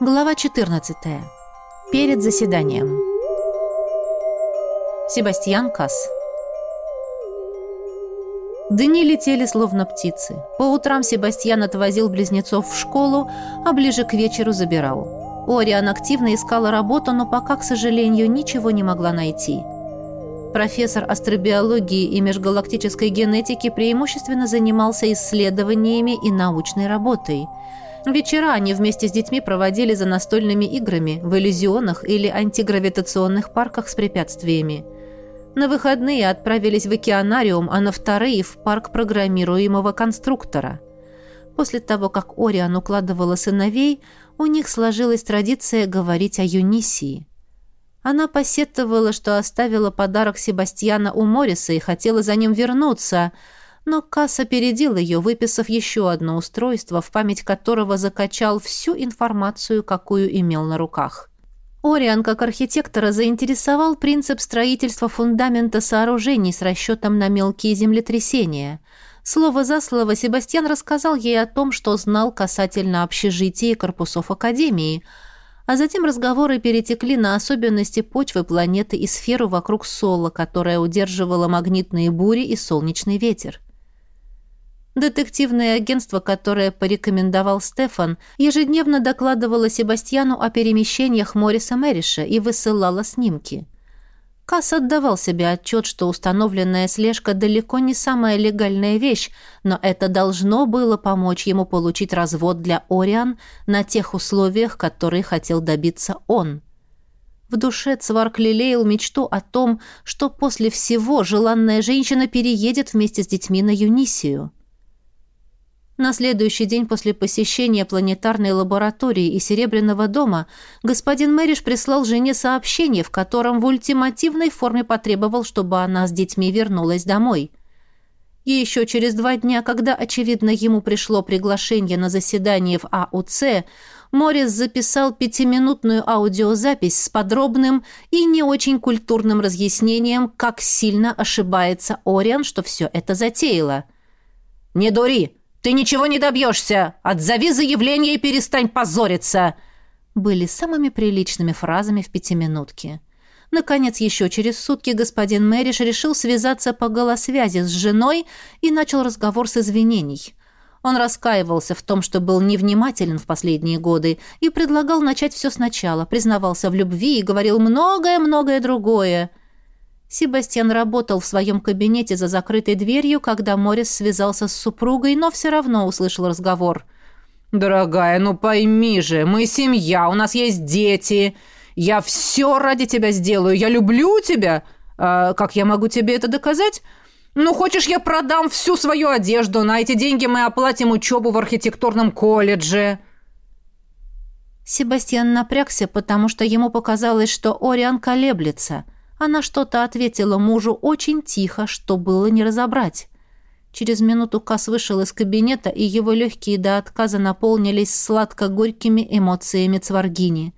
Глава 14. Перед заседанием. Себастьян Касс. Дни летели словно птицы. По утрам Себастьян отвозил близнецов в школу, а ближе к вечеру забирал. Ориан активно искала работу, но пока, к сожалению, ничего не могла найти. Профессор астробиологии и межгалактической генетики преимущественно занимался исследованиями и научной работой – Вечера они вместе с детьми проводили за настольными играми в иллюзионах или антигравитационных парках с препятствиями. На выходные отправились в океанариум, а на вторые – в парк программируемого конструктора. После того, как Ориан укладывала сыновей, у них сложилась традиция говорить о Юнисии. Она посетовала, что оставила подарок Себастьяна у Морриса и хотела за ним вернуться – но Касс опередил ее, выписав еще одно устройство, в память которого закачал всю информацию, какую имел на руках. Ориан, как архитектора, заинтересовал принцип строительства фундамента сооружений с расчетом на мелкие землетрясения. Слово за слово Себастьян рассказал ей о том, что знал касательно общежития и корпусов Академии, а затем разговоры перетекли на особенности почвы планеты и сферу вокруг Соло, которая удерживала магнитные бури и солнечный ветер. Детективное агентство, которое порекомендовал Стефан, ежедневно докладывало Себастьяну о перемещениях Мориса Мэриша и высылало снимки. Касс отдавал себе отчет, что установленная слежка далеко не самая легальная вещь, но это должно было помочь ему получить развод для Ориан на тех условиях, которые хотел добиться он. В душе Цварк лелеял мечту о том, что после всего желанная женщина переедет вместе с детьми на Юнисию. На следующий день после посещения планетарной лаборатории и Серебряного дома господин Мэриш прислал жене сообщение, в котором в ультимативной форме потребовал, чтобы она с детьми вернулась домой. И еще через два дня, когда, очевидно, ему пришло приглашение на заседание в АУЦ, Морис записал пятиминутную аудиозапись с подробным и не очень культурным разъяснением, как сильно ошибается Ориан, что все это затеяло. «Не дури!» Ты ничего не добьешься! Отзови заявление и перестань позориться!» Были самыми приличными фразами в пятиминутке. Наконец, еще через сутки господин Мэриш решил связаться по голосвязи с женой и начал разговор с извинений. Он раскаивался в том, что был невнимателен в последние годы, и предлагал начать все сначала, признавался в любви и говорил многое-многое другое. Себастьян работал в своем кабинете за закрытой дверью, когда Морис связался с супругой, но все равно услышал разговор. «Дорогая, ну пойми же, мы семья, у нас есть дети. Я все ради тебя сделаю, я люблю тебя. А как я могу тебе это доказать?» «Ну, хочешь, я продам всю свою одежду? На эти деньги мы оплатим учебу в архитектурном колледже». Себастьян напрягся, потому что ему показалось, что Ориан колеблется – она что-то ответила мужу очень тихо, что было не разобрать. Через минуту Кас вышел из кабинета, и его легкие до отказа наполнились сладко-горькими эмоциями Цваргини.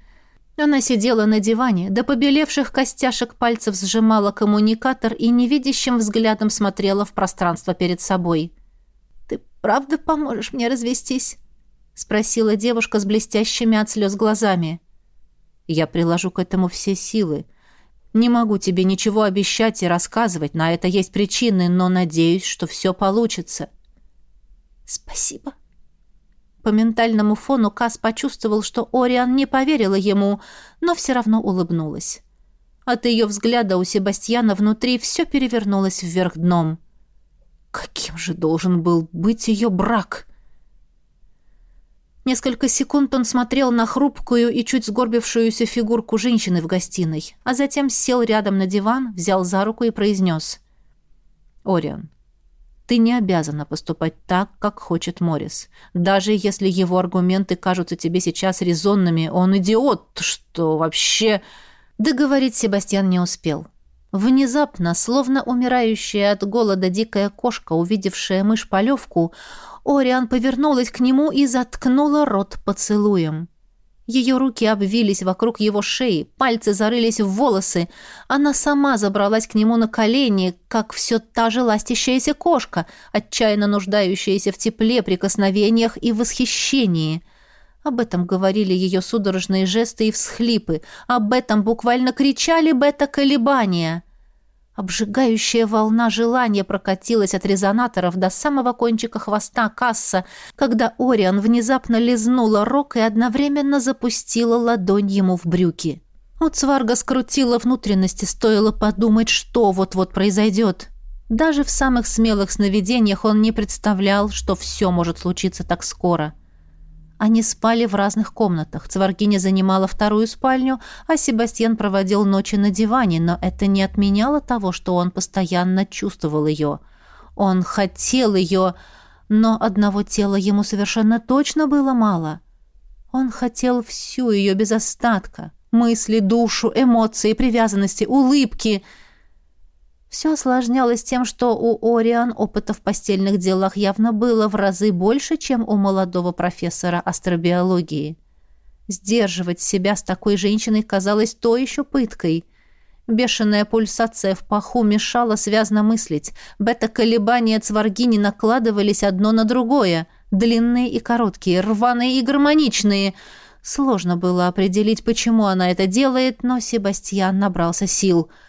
Она сидела на диване, до побелевших костяшек пальцев сжимала коммуникатор и невидящим взглядом смотрела в пространство перед собой. «Ты правда поможешь мне развестись?» — спросила девушка с блестящими от слез глазами. «Я приложу к этому все силы», не могу тебе ничего обещать и рассказывать, на это есть причины, но надеюсь, что все получится. Спасибо. По ментальному фону Кас почувствовал, что Ориан не поверила ему, но все равно улыбнулась. От ее взгляда у Себастьяна внутри все перевернулось вверх дном. Каким же должен был быть ее брак? Несколько секунд он смотрел на хрупкую и чуть сгорбившуюся фигурку женщины в гостиной, а затем сел рядом на диван, взял за руку и произнес. «Орион, ты не обязана поступать так, как хочет Моррис. Даже если его аргументы кажутся тебе сейчас резонными, он идиот, что вообще...» Договорить Себастьян не успел. Внезапно, словно умирающая от голода дикая кошка, увидевшая мышь-полевку, Ориан повернулась к нему и заткнула рот поцелуем. Ее руки обвились вокруг его шеи, пальцы зарылись в волосы. Она сама забралась к нему на колени, как все та же ластящаяся кошка, отчаянно нуждающаяся в тепле, прикосновениях и восхищении. Об этом говорили ее судорожные жесты и всхлипы. Об этом буквально кричали бета-колебания. Обжигающая волна желания прокатилась от резонаторов до самого кончика хвоста касса, когда Ориан внезапно лизнула рог и одновременно запустила ладонь ему в брюки. У Цварга скрутила внутренности, стоило подумать, что вот-вот произойдет. Даже в самых смелых сновидениях он не представлял, что все может случиться так скоро. Они спали в разных комнатах. Цваргиня занимала вторую спальню, а Себастьян проводил ночи на диване, но это не отменяло того, что он постоянно чувствовал ее. Он хотел ее, но одного тела ему совершенно точно было мало. Он хотел всю ее без остатка. Мысли, душу, эмоции, привязанности, улыбки — все осложнялось тем, что у Ориан опыта в постельных делах явно было в разы больше, чем у молодого профессора астробиологии. Сдерживать себя с такой женщиной казалось то еще пыткой. Бешеная пульсация в паху мешала связно мыслить. Бета-колебания цваргини накладывались одно на другое. Длинные и короткие, рваные и гармоничные. Сложно было определить, почему она это делает, но Себастьян набрался сил –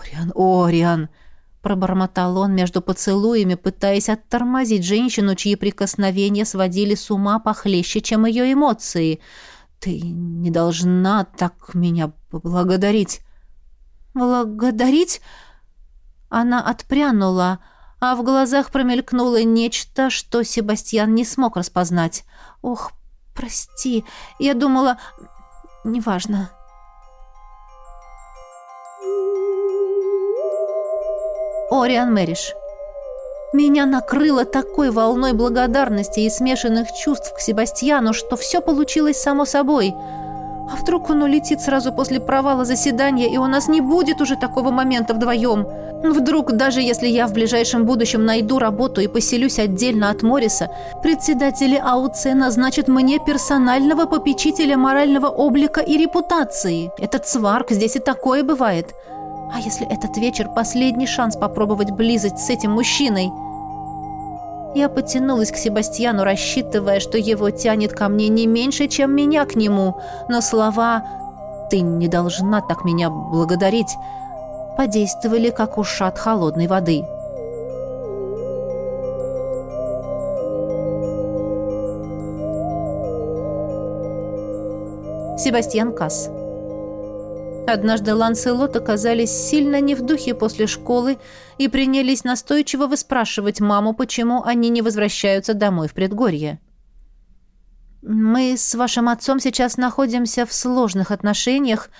«Ориан, Ориан!» — пробормотал он между поцелуями, пытаясь оттормозить женщину, чьи прикосновения сводили с ума похлеще, чем ее эмоции. «Ты не должна так меня благодарить». «Благодарить?» Она отпрянула, а в глазах промелькнуло нечто, что Себастьян не смог распознать. «Ох, прости, я думала... Неважно». Ориан Мэриш. Меня накрыло такой волной благодарности и смешанных чувств к Себастьяну, что все получилось само собой. А вдруг он улетит сразу после провала заседания, и у нас не будет уже такого момента вдвоем? Вдруг, даже если я в ближайшем будущем найду работу и поселюсь отдельно от Морриса, председатели АУЦ назначат мне персонального попечителя морального облика и репутации. Этот сварк здесь и такое бывает. А если этот вечер последний шанс попробовать близость с этим мужчиной? Я потянулась к Себастьяну, рассчитывая, что его тянет ко мне не меньше, чем меня к нему, но слова «ты не должна так меня благодарить» подействовали, как ушат холодной воды. Себастьян Касс Однажды Ланселот оказались сильно не в духе после школы и принялись настойчиво выспрашивать маму, почему они не возвращаются домой в предгорье. «Мы с вашим отцом сейчас находимся в сложных отношениях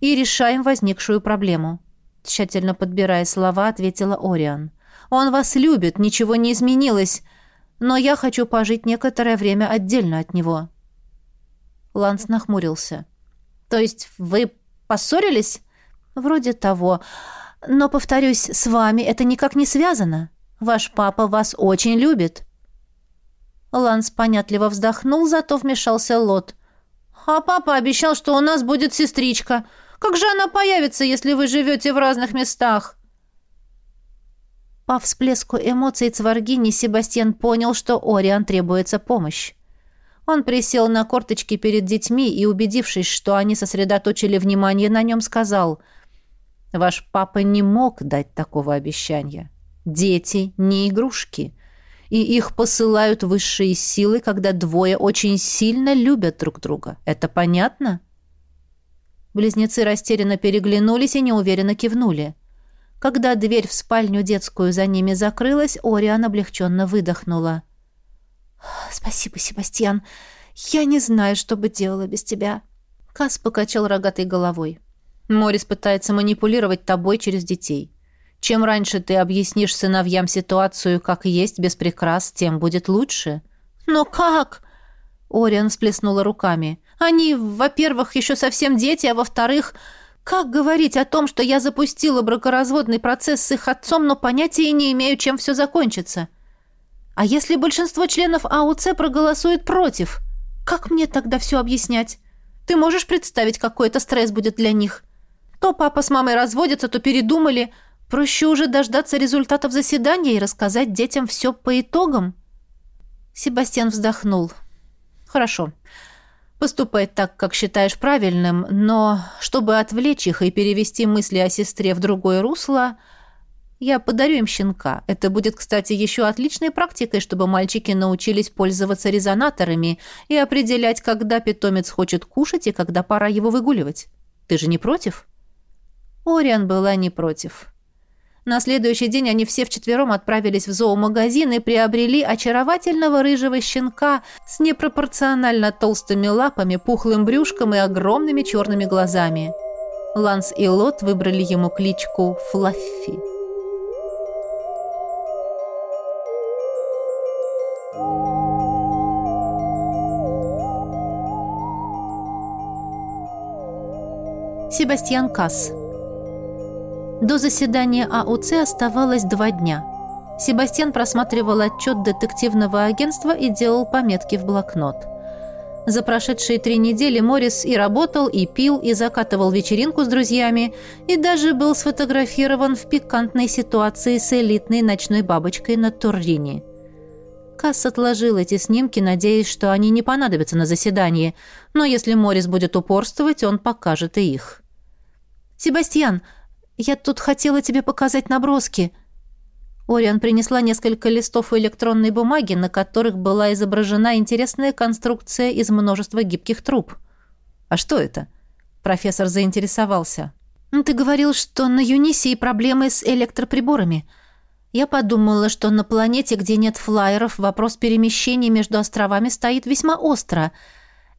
и решаем возникшую проблему», тщательно подбирая слова, ответила Ориан. «Он вас любит, ничего не изменилось, но я хочу пожить некоторое время отдельно от него». Ланс нахмурился. «То есть вы Поссорились? Вроде того. Но, повторюсь, с вами это никак не связано. Ваш папа вас очень любит. Ланс понятливо вздохнул, зато вмешался Лот. А папа обещал, что у нас будет сестричка. Как же она появится, если вы живете в разных местах? По всплеску эмоций Цваргини Себастьян понял, что Ориан требуется помощь. Он присел на корточки перед детьми и, убедившись, что они сосредоточили внимание на нем, сказал, «Ваш папа не мог дать такого обещания. Дети не игрушки, и их посылают высшие силы, когда двое очень сильно любят друг друга. Это понятно?» Близнецы растерянно переглянулись и неуверенно кивнули. Когда дверь в спальню детскую за ними закрылась, Ориан облегченно выдохнула. — «Спасибо, Себастьян. Я не знаю, что бы делала без тебя». Кас покачал рогатой головой. «Морис пытается манипулировать тобой через детей. Чем раньше ты объяснишь сыновьям ситуацию как есть, без прикрас, тем будет лучше». «Но как?» Ориан всплеснула руками. «Они, во-первых, еще совсем дети, а во-вторых, как говорить о том, что я запустила бракоразводный процесс с их отцом, но понятия не имею, чем все закончится?» А если большинство членов АУЦ проголосует против? Как мне тогда все объяснять? Ты можешь представить, какой это стресс будет для них? То папа с мамой разводятся, то передумали. Проще уже дождаться результатов заседания и рассказать детям все по итогам. Себастьян вздохнул. Хорошо. Поступай так, как считаешь правильным, но чтобы отвлечь их и перевести мысли о сестре в другое русло, я подарю им щенка. Это будет, кстати, еще отличной практикой, чтобы мальчики научились пользоваться резонаторами и определять, когда питомец хочет кушать и когда пора его выгуливать. Ты же не против?» Ориан была не против. На следующий день они все вчетвером отправились в зоомагазин и приобрели очаровательного рыжего щенка с непропорционально толстыми лапами, пухлым брюшком и огромными черными глазами. Ланс и Лот выбрали ему кличку Флаффи. Себастьян Касс до заседания АУЦ оставалось два дня. Себастьян просматривал отчет детективного агентства и делал пометки в блокнот. За прошедшие три недели Моррис и работал, и пил, и закатывал вечеринку с друзьями, и даже был сфотографирован в пикантной ситуации с элитной ночной бабочкой на Туррине. Касс отложил эти снимки, надеясь, что они не понадобятся на заседании, но если Моррис будет упорствовать, он покажет и их. «Себастьян, «Я тут хотела тебе показать наброски». Ориан принесла несколько листов электронной бумаги, на которых была изображена интересная конструкция из множества гибких труб. «А что это?» Профессор заинтересовался. «Ну, «Ты говорил, что на Юнисии проблемы с электроприборами. Я подумала, что на планете, где нет флайеров, вопрос перемещений между островами стоит весьма остро.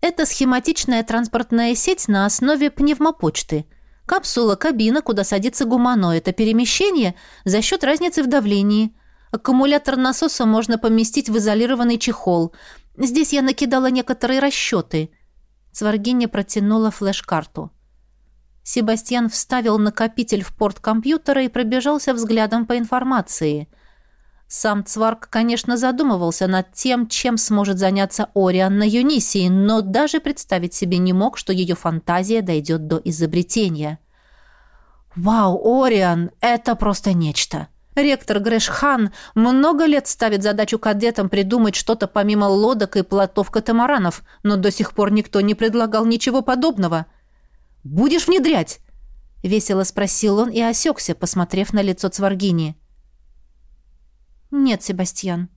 Это схематичная транспортная сеть на основе пневмопочты». Капсула, кабина, куда садится гуманоид, а перемещение за счет разницы в давлении. Аккумулятор насоса можно поместить в изолированный чехол. Здесь я накидала некоторые расчеты. Цваргиня протянула флеш-карту. Себастьян вставил накопитель в порт компьютера и пробежался взглядом по информации. Сам Цварк, конечно, задумывался над тем, чем сможет заняться Ориан на Юнисии, но даже представить себе не мог, что ее фантазия дойдет до изобретения. «Вау, Ориан, это просто нечто!» Ректор Грэшхан много лет ставит задачу кадетам придумать что-то помимо лодок и плотов катамаранов, но до сих пор никто не предлагал ничего подобного. «Будешь внедрять?» — весело спросил он и осекся, посмотрев на лицо Цваргини. «Нет, Себастьян».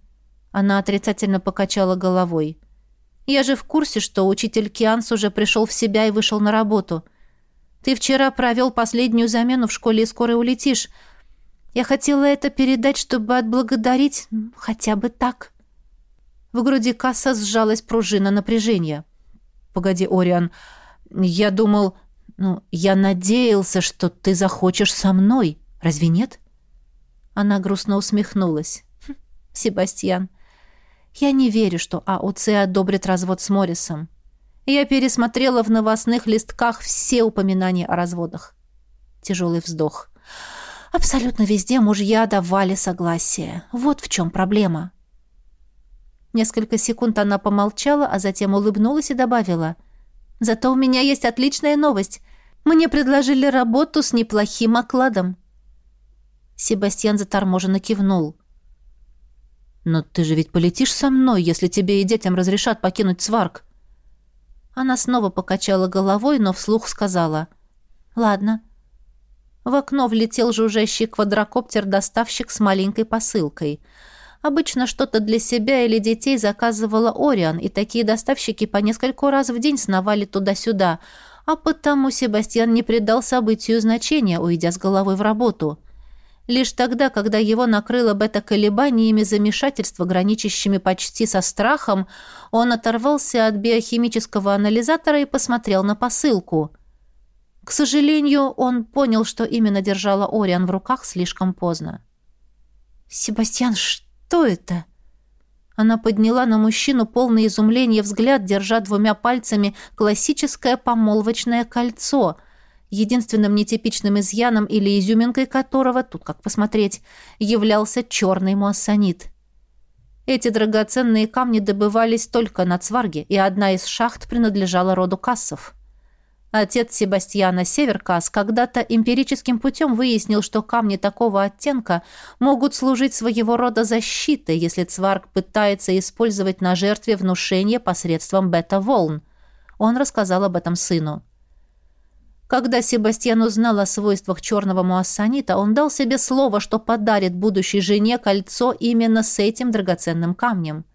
Она отрицательно покачала головой. «Я же в курсе, что учитель Кианс уже пришел в себя и вышел на работу. Ты вчера провел последнюю замену в школе и скоро улетишь. Я хотела это передать, чтобы отблагодарить хотя бы так». В груди Касса сжалась пружина напряжения. «Погоди, Ориан, я думал... Ну, я надеялся, что ты захочешь со мной. Разве нет?» Она грустно усмехнулась. Себастьян. Я не верю, что АУЦ одобрит развод с Моррисом. Я пересмотрела в новостных листках все упоминания о разводах. Тяжелый вздох. Абсолютно везде мужья давали согласие. Вот в чем проблема. Несколько секунд она помолчала, а затем улыбнулась и добавила. «Зато у меня есть отличная новость. Мне предложили работу с неплохим окладом». Себастьян заторможенно кивнул. «Но ты же ведь полетишь со мной, если тебе и детям разрешат покинуть сварк». Она снова покачала головой, но вслух сказала. «Ладно». В окно влетел жужжащий квадрокоптер-доставщик с маленькой посылкой. Обычно что-то для себя или детей заказывала Ориан, и такие доставщики по нескольку раз в день сновали туда-сюда, а потому Себастьян не придал событию значения, уйдя с головой в работу. Лишь тогда, когда его накрыло бета-колебаниями замешательства, граничащими почти со страхом, он оторвался от биохимического анализатора и посмотрел на посылку. К сожалению, он понял, что именно держала Ориан в руках слишком поздно. «Себастьян, что это?» Она подняла на мужчину полное изумление взгляд, держа двумя пальцами классическое помолвочное кольцо — единственным нетипичным изъяном или изюминкой которого, тут как посмотреть, являлся черный муассанит. Эти драгоценные камни добывались только на Цварге, и одна из шахт принадлежала роду Кассов. Отец Себастьяна Северкас когда-то эмпирическим путем выяснил, что камни такого оттенка могут служить своего рода защитой, если Цварг пытается использовать на жертве внушение посредством бета-волн. он рассказал об этом сыну. Когда Себастьян узнал о свойствах черного муассанита, он дал себе слово, что подарит будущей жене кольцо именно с этим драгоценным камнем.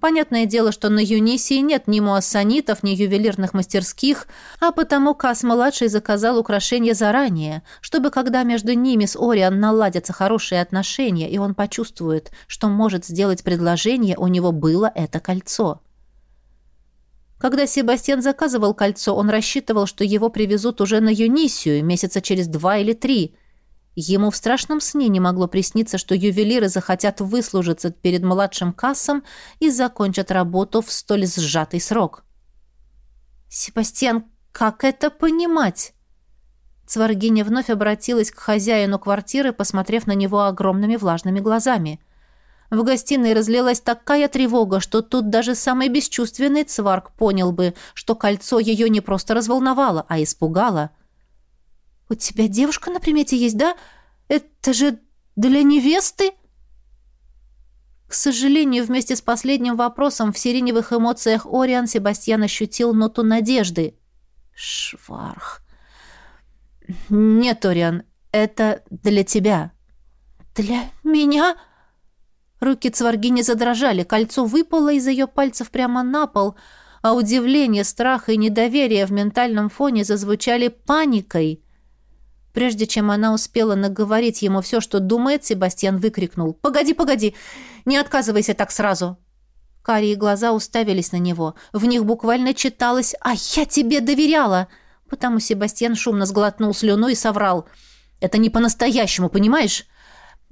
Понятное дело, что на Юнисии нет ни муассанитов, ни ювелирных мастерских, а потому Кас-младший заказал украшение заранее, чтобы когда между ними с Ориан наладятся хорошие отношения, и он почувствует, что может сделать предложение, у него было это кольцо. Когда Себастьян заказывал кольцо, он рассчитывал, что его привезут уже на Юнисию месяца через два или три. Ему в страшном сне не могло присниться, что ювелиры захотят выслужиться перед младшим кассом и закончат работу в столь сжатый срок. «Себастьян, как это понимать?» Цваргиня вновь обратилась к хозяину квартиры, посмотрев на него огромными влажными глазами – в гостиной разлилась такая тревога, что тут даже самый бесчувственный цварк понял бы, что кольцо ее не просто разволновало, а испугало. «У тебя девушка на примете есть, да? Это же для невесты?» К сожалению, вместе с последним вопросом в сиреневых эмоциях Ориан Себастьян ощутил ноту надежды. «Шварх!» «Нет, Ориан, это для тебя». «Для меня?» Руки Цваргини задрожали, кольцо выпало из ее пальцев прямо на пол, а удивление, страх и недоверие в ментальном фоне зазвучали паникой. Прежде чем она успела наговорить ему все, что думает, Себастьян выкрикнул. «Погоди, погоди! Не отказывайся так сразу!» Карие глаза уставились на него. В них буквально читалось «А я тебе доверяла!» Потому Себастьян шумно сглотнул слюну и соврал. «Это не по-настоящему, понимаешь?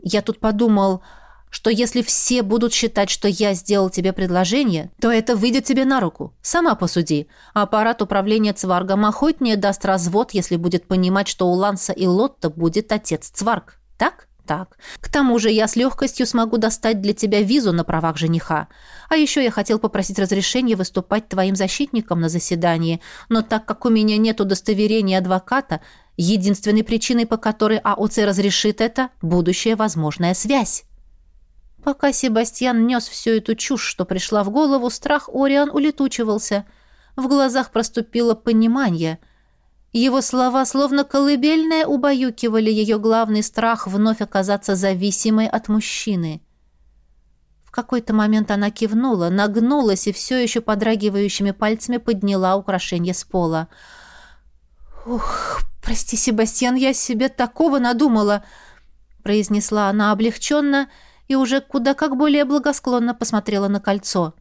Я тут подумал...» что если все будут считать, что я сделал тебе предложение, то это выйдет тебе на руку. Сама посуди. Аппарат управления Цваргом охотнее даст развод, если будет понимать, что у Ланса и Лотта будет отец Цварг. Так? Так. К тому же я с легкостью смогу достать для тебя визу на правах жениха. А еще я хотел попросить разрешения выступать твоим защитником на заседании, но так как у меня нет удостоверения адвоката, единственной причиной, по которой АОЦ разрешит это – будущая возможная связь. Пока Себастьян нес всю эту чушь, что пришла в голову, страх Ориан улетучивался. В глазах проступило понимание. Его слова, словно колыбельная, убаюкивали ее главный страх вновь оказаться зависимой от мужчины. В какой-то момент она кивнула, нагнулась и все еще подрагивающими пальцами подняла украшение с пола. «Ух, прости, Себастьян, я себе такого надумала!» произнесла она облегченно и уже куда как более благосклонно посмотрела на кольцо.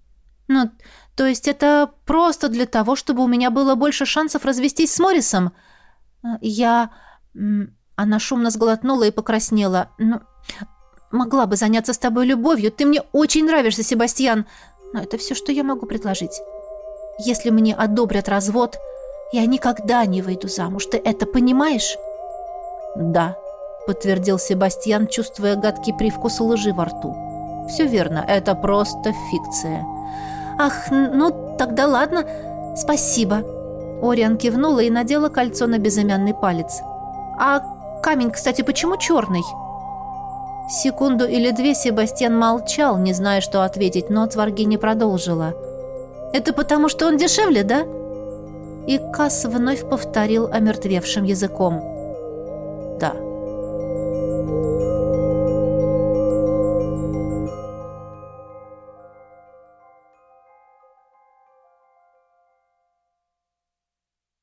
«Ну, то есть это просто для того, чтобы у меня было больше шансов развестись с Моррисом?» «Я...» Она шумно сглотнула и покраснела. «Ну, могла бы заняться с тобой любовью. Ты мне очень нравишься, Себастьян. Но это все, что я могу предложить. Если мне одобрят развод, я никогда не выйду замуж. Ты это понимаешь?» «Да», подтвердил Себастьян, чувствуя гадкий привкус лжи во рту. «Все верно, это просто фикция». «Ах, ну тогда ладно, спасибо». Ориан кивнула и надела кольцо на безымянный палец. «А камень, кстати, почему черный?» Секунду или две Себастьян молчал, не зная, что ответить, но Цваргини продолжила. «Это потому, что он дешевле, да?» И Касс вновь повторил омертвевшим языком. «Да».